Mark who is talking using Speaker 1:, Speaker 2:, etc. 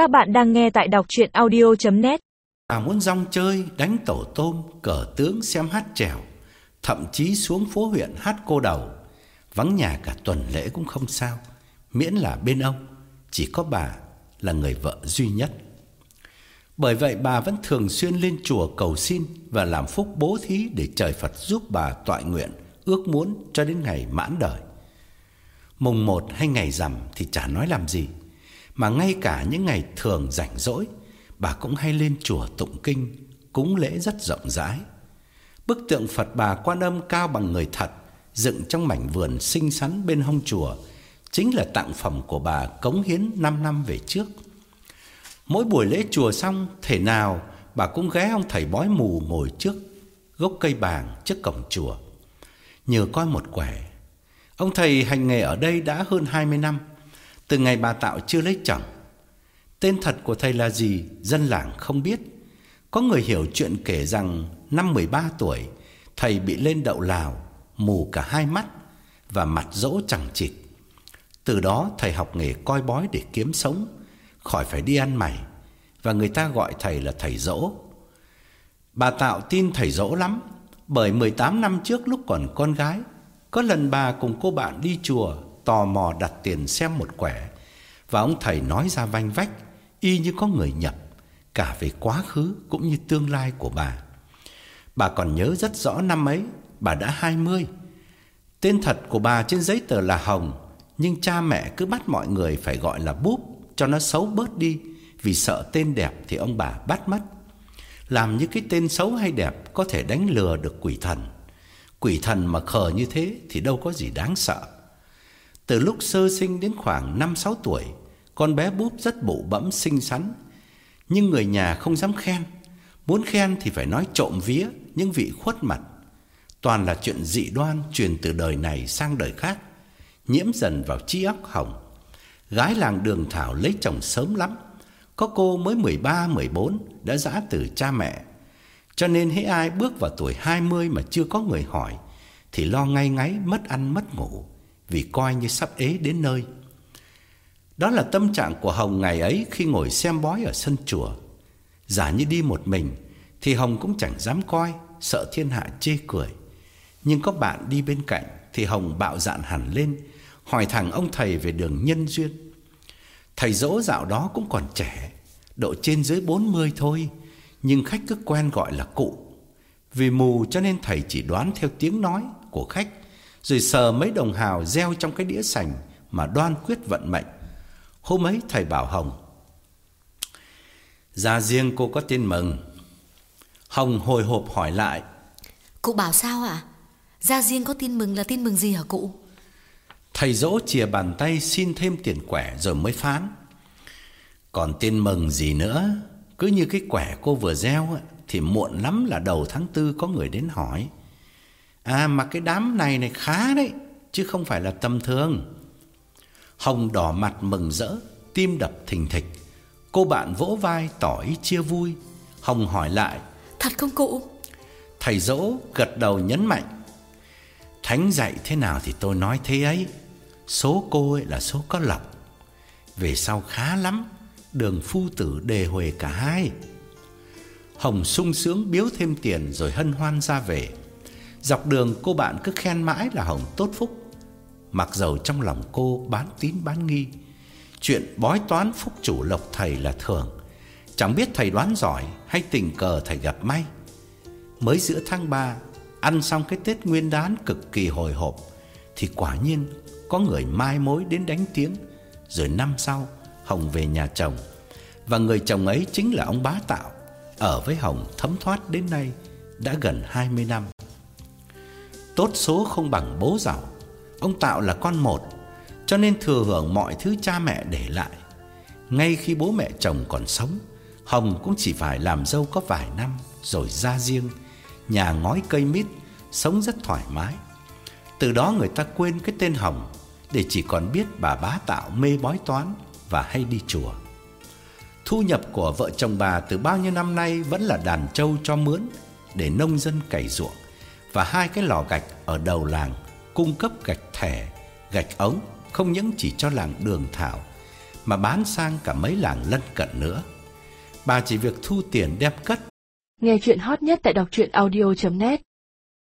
Speaker 1: Các bạn đang nghe tại đọc chuyện audio.net
Speaker 2: Bà muốn rong chơi, đánh tổ tôm, cờ tướng, xem hát trèo Thậm chí xuống phố huyện hát cô đầu. Vắng nhà cả tuần lễ cũng không sao Miễn là bên ông Chỉ có bà là người vợ duy nhất. Bởi vậy bà vẫn thường xuyên lên chùa cầu xin Và làm phúc bố thí để trời Phật giúp bà tọa nguyện Ước muốn cho đến ngày mãn đời. Mùng một hay ngày rằm thì chả nói làm gì. Mà ngay cả những ngày thường rảnh rỗi, Bà cũng hay lên chùa tụng kinh, Cúng lễ rất rộng rãi. Bức tượng Phật bà quan âm cao bằng người thật, Dựng trong mảnh vườn xinh xắn bên hông chùa, Chính là tặng phẩm của bà cống hiến 5 năm về trước. Mỗi buổi lễ chùa xong, Thể nào, bà cũng ghé ông thầy bói mù ngồi trước Gốc cây bàng trước cổng chùa. Nhờ coi một quẻ, Ông thầy hành nghề ở đây đã hơn 20 năm. Từ ngày bà Tạo chưa lấy chồng, Tên thật của thầy là gì Dân làng không biết. Có người hiểu chuyện kể rằng Năm 13 tuổi, Thầy bị lên đậu lào, Mù cả hai mắt Và mặt dỗ chẳng chịt. Từ đó thầy học nghề coi bói để kiếm sống, Khỏi phải đi ăn mày Và người ta gọi thầy là thầy dỗ. Bà Tạo tin thầy dỗ lắm, Bởi 18 năm trước lúc còn con gái, Có lần bà cùng cô bạn đi chùa Tò mò đặt tiền xem một quẻ. Và ông thầy nói ra vanh vách, Y như có người nhập, Cả về quá khứ cũng như tương lai của bà. Bà còn nhớ rất rõ năm ấy, Bà đã 20 Tên thật của bà trên giấy tờ là Hồng, Nhưng cha mẹ cứ bắt mọi người phải gọi là Búp, Cho nó xấu bớt đi. Vì sợ tên đẹp thì ông bà bắt mất. Làm như cái tên xấu hay đẹp Có thể đánh lừa được quỷ thần. Quỷ thần mà khờ như thế Thì đâu có gì đáng sợ. Từ lúc sơ sinh đến khoảng 5-6 tuổi, Con bé Búp rất bụ bẫm, xinh xắn. Nhưng người nhà không dám khen. Muốn khen thì phải nói trộm vía Những vị khuất mặt. Toàn là chuyện dị đoan truyền từ đời này sang đời khác, Nhiễm dần vào trí óc hỏng. Gái làng đường Thảo lấy chồng sớm lắm. Có cô mới 13-14 đã dã từ cha mẹ. Cho nên hễ ai bước vào tuổi 20 mà chưa có người hỏi, Thì lo ngay ngáy mất ăn mất ngủ. Vì coi như sắp ế đến nơi. Đó là tâm trạng của Hồng ngày ấy khi ngồi xem bói ở sân chùa. Giả như đi một mình, Thì Hồng cũng chẳng dám coi, Sợ thiên hạ chê cười. Nhưng có bạn đi bên cạnh, Thì Hồng bạo dạn hẳn lên, Hỏi thẳng ông thầy về đường nhân duyên. Thầy dỗ dạo đó cũng còn trẻ, Độ trên dưới 40 thôi, Nhưng khách cứ quen gọi là cụ. Vì mù cho nên thầy chỉ đoán theo tiếng nói của khách rồi sờ mấy đồng hào gieo trong cái đĩa sành Mà đoan quyết vận mệnh Hôm ấy thầy bảo Hồng Ra riêng cô có tin mừng Hồng hồi hộp hỏi lại
Speaker 3: Cụ bảo sao ạ? Ra riêng có tin mừng là tin mừng gì hả cụ?
Speaker 2: Thầy dỗ chìa bàn tay xin thêm tiền quẻ rồi mới phán Còn tin mừng gì nữa Cứ như cái quẻ cô vừa gieo Thì muộn lắm là đầu tháng tư có người đến hỏi À mà cái đám này này khá đấy Chứ không phải là tầm thường Hồng đỏ mặt mừng rỡ Tim đập thình thịch. Cô bạn vỗ vai tỏ ý chia vui. Hồng hỏi lại
Speaker 3: Thật không cụ?
Speaker 2: Thầy dỗ gật đầu nhấn mạnh Thánh dạy thế nào thì tôi nói thế ấy. Số cô ấy là số có lộc. Về sau khá lắm Đường phu tử đề huề cả hai. Hồng sung sướng biếu thêm tiền Rồi hân hoan ra về Dọc đường cô bạn cứ khen mãi là Hồng tốt phúc. Mặc dầu trong lòng cô bán tín bán nghi, Chuyện bói toán phúc chủ lộc thầy là thường. Chẳng biết thầy đoán giỏi Hay tình cờ thầy gặp may. Mới giữa tháng 3 Ăn xong cái Tết nguyên đán cực kỳ hồi hộp, Thì quả nhiên Có người mai mối đến đánh tiếng. Rồi năm sau, Hồng về nhà chồng, Và người chồng ấy chính là ông bá tạo, Ở với Hồng thấm thoát đến nay Đã gần 20 năm. Tốt số không bằng bố giàu. Ông Tạo là con một, Cho nên thừa hưởng mọi thứ cha mẹ để lại. Ngay khi bố mẹ chồng còn sống, Hồng cũng chỉ phải làm dâu có vài năm, Rồi ra riêng. Nhà ngói cây mít, Sống rất thoải mái. Từ đó người ta quên cái tên Hồng, Để chỉ còn biết bà bá tạo mê bói toán Và hay đi chùa. Thu nhập của vợ chồng bà từ bao nhiêu năm nay Vẫn là đàn trâu cho mướn, Để nông dân cày ruộng. Và hai cái lò gạch ở đầu làng Cung cấp gạch thẻ, gạch ống Không những chỉ cho làng đường thảo mà bán sang cả mấy làng lân cận nữa. Bà chỉ việc thu tiền đem cất.
Speaker 1: Nghe chuyện hot nhất tại đọc truyện audio.net